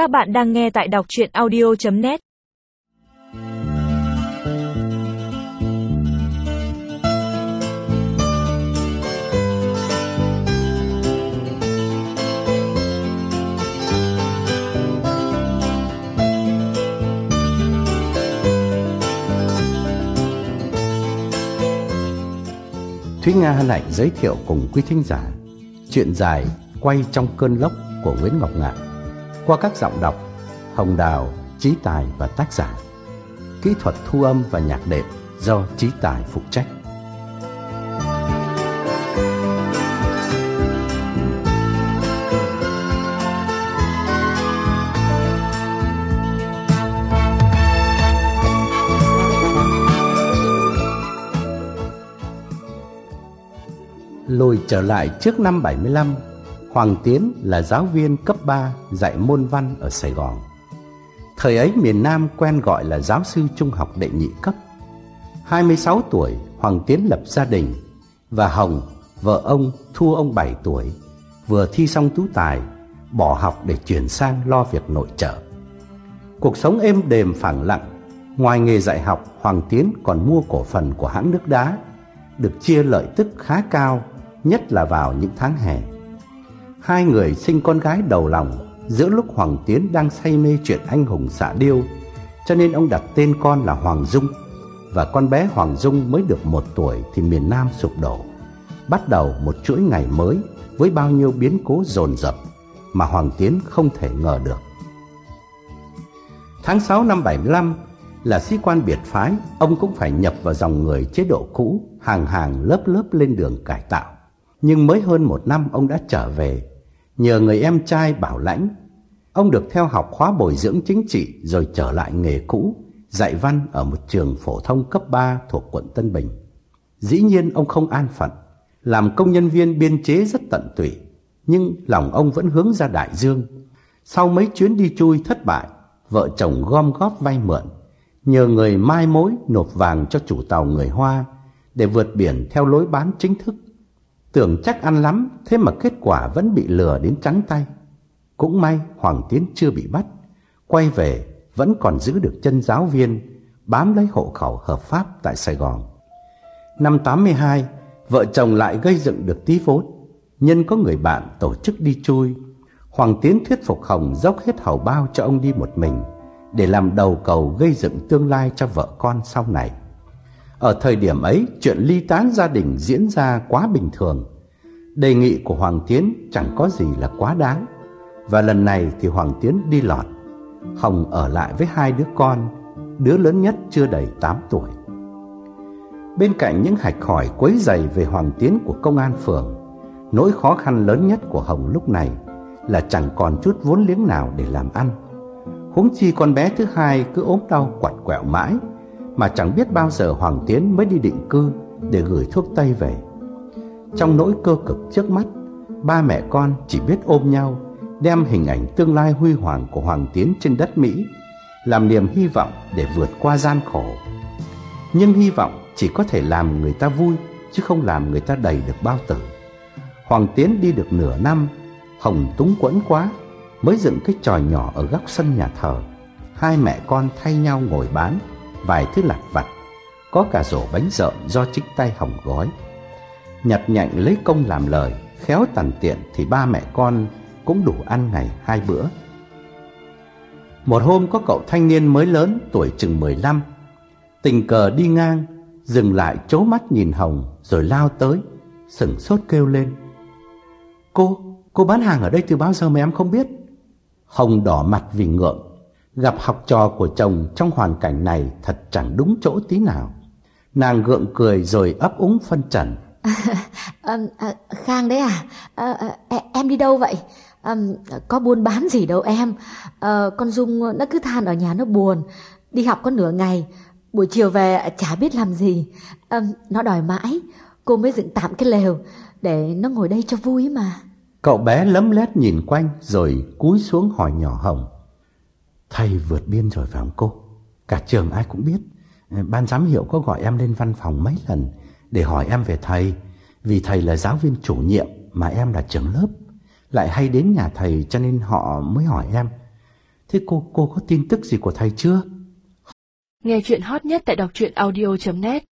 Các bạn đang nghe tại đọc chuyện audio.net Thúy Nga hân hạnh giới thiệu cùng quý thính giả Chuyện dài quay trong cơn lốc của Nguyễn Ngọc Ngạn. Qua các giọng đọc Hồng Đào, Trí Tài và tác giả. Kỹ thuật thu âm và nhạc đệm do Trí Tài phụ trách. Lùi trở lại trước năm 75, Hoàng Tiến là giáo viên cấp 3 dạy môn văn ở Sài Gòn. Thời ấy miền Nam quen gọi là giáo sư trung học đệ nhị cấp. 26 tuổi, Hoàng Tiến lập gia đình và Hồng, vợ ông thua ông 7 tuổi, vừa thi xong tú tài, bỏ học để chuyển sang lo việc nội trợ. Cuộc sống êm đềm phẳng lặng, ngoài nghề dạy học, Hoàng Tiến còn mua cổ phần của hãng nước đá, được chia lợi tức khá cao nhất là vào những tháng hè. Hai người sinh con gái đầu lòng giữa lúc Hoàng Tiến đang say mê chuyện anh hùng xạ điêu, cho nên ông đặt tên con là Hoàng Dung và con bé Hoàng Dung mới được một tuổi thì miền Nam sụp đổ. Bắt đầu một chuỗi ngày mới với bao nhiêu biến cố dồn dập mà Hoàng Tiến không thể ngờ được. Tháng 6 năm 75 là sĩ quan biệt phái, ông cũng phải nhập vào dòng người chế độ cũ, hàng hàng lớp lớp lên đường cải tạo. Nhưng mới hơn một năm ông đã trở về, Nhờ người em trai bảo lãnh. Ông được theo học khóa bồi dưỡng chính trị Rồi trở lại nghề cũ, Dạy văn ở một trường phổ thông cấp 3 Thuộc quận Tân Bình. Dĩ nhiên ông không an phận, Làm công nhân viên biên chế rất tận tụy, Nhưng lòng ông vẫn hướng ra đại dương. Sau mấy chuyến đi chui thất bại, Vợ chồng gom góp vay mượn, Nhờ người mai mối nộp vàng cho chủ tàu người Hoa Để vượt biển theo lối bán chính thức. Tưởng chắc ăn lắm, thế mà kết quả vẫn bị lừa đến trắng tay. Cũng may Hoàng Tiến chưa bị bắt, quay về vẫn còn giữ được chân giáo viên, bám lấy hộ khẩu hợp pháp tại Sài Gòn. Năm 82, vợ chồng lại gây dựng được tí vốn. Nhân có người bạn tổ chức đi chui, Hoàng Tiến thuyết phục Hồng dốc hết hầu bao cho ông đi một mình để làm đầu cầu gây dựng tương lai cho vợ con sau này. Ở thời điểm ấy, chuyện ly tán gia đình diễn ra quá bình thường. Đề nghị của Hoàng Tiến chẳng có gì là quá đáng. Và lần này thì Hoàng Tiến đi lọt. Hồng ở lại với hai đứa con, đứa lớn nhất chưa đầy 8 tuổi. Bên cạnh những hạch hỏi quấy dày về Hoàng Tiến của công an phường, nỗi khó khăn lớn nhất của Hồng lúc này là chẳng còn chút vốn liếng nào để làm ăn. Huống chi con bé thứ hai cứ ốm đau quặt quẹo mãi mà chẳng biết bao giờ Hoàng Tiến mới đi định cư để gửi thuốc Tây về. Trong nỗi cơ cực trước mắt, ba mẹ con chỉ biết ôm nhau, đem hình ảnh tương lai huy hoàng của Hoàng Tiến trên đất Mỹ làm niềm hy vọng để vượt qua gian khổ. Nhưng hy vọng chỉ có thể làm người ta vui chứ không làm người ta đầy được bao tử. Hoàng Tiến đi được nửa năm, Hồng túng quẫn quá, mới dựng cái tròi nhỏ ở góc sân nhà thờ. Hai mẹ con thay nhau ngồi bán vài thứ lặt vặt, có cả rổ bánh rợm do chính tay Hồng gói. Nhặt nhạnh lấy công làm lời, khéo tằn tiện thì ba mẹ con cũng đủ ăn ngày hai bữa. Một hôm có cậu thanh niên mới lớn tuổi chừng 15, tình cờ đi ngang, dừng lại chố mắt nhìn Hồng rồi lao tới, sửng sốt kêu lên. Cô, cô bán hàng ở đây từ bao giờ mà em không biết? Hồng đỏ mặt vì ngượng, Gặp học trò của chồng trong hoàn cảnh này thật chẳng đúng chỗ tí nào. Nàng gượng cười rồi ấp úng phân trần. À, à, à, Khang đấy à? à, à em đi đâu vậy? À, có buôn bán gì đâu em. À, con Dung nó cứ than ở nhà nó buồn. Đi học có nửa ngày. Buổi chiều về chả biết làm gì. À, nó đòi mãi. Cô mới dựng tạm cái lều để nó ngồi đây cho vui mà. Cậu bé lấm lét nhìn quanh rồi cúi xuống hỏi nhỏ Hồng. Thầy vượt biên rồi phải không cô? Cả trường ai cũng biết. Ờ, ban giám hiệu có gọi em lên văn phòng mấy lần để hỏi em về thầy. Vì thầy là giáo viên chủ nhiệm mà em là trưởng lớp. Lại hay đến nhà thầy cho nên họ mới hỏi em. Thế cô cô có tin tức gì của thầy chưa? Nghe chuyện hot nhất tại đọc truyện audio.net